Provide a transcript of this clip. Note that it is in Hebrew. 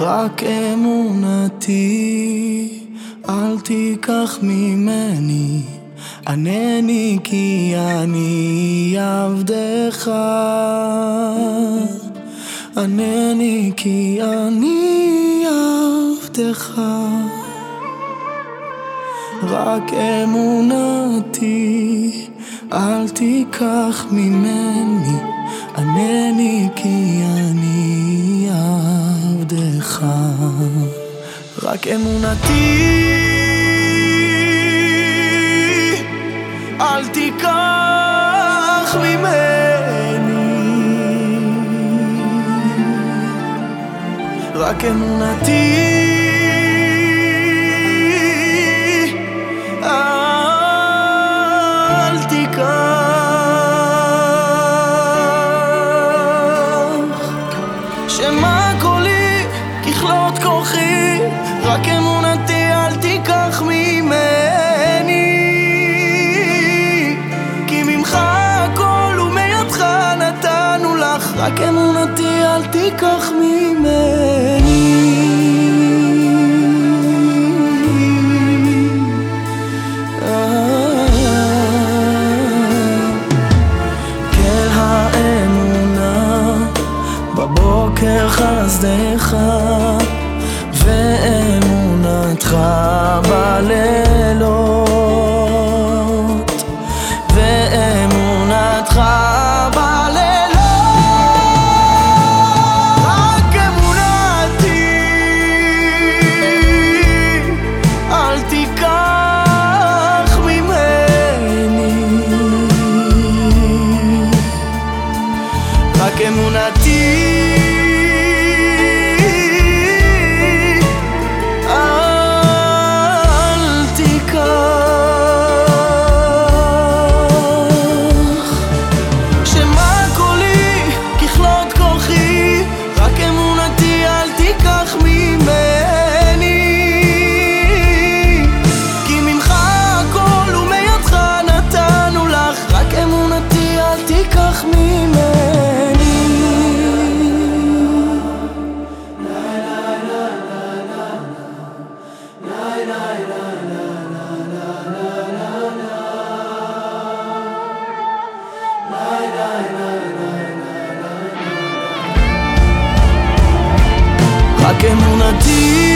רק אמונתי, אל תיקח ממני, ענני כי אני עבדך. ענני כי אני עבדך. רק אמונתי, אל תיקח ממני, ענני כי אני רק אמונתי, אל תיקח ממני. רק אמונתי אל תיקח רק אמונתי אל תיקח ממני. כן האמונה בבוקר חסדך רק אמונתי רק אמונתי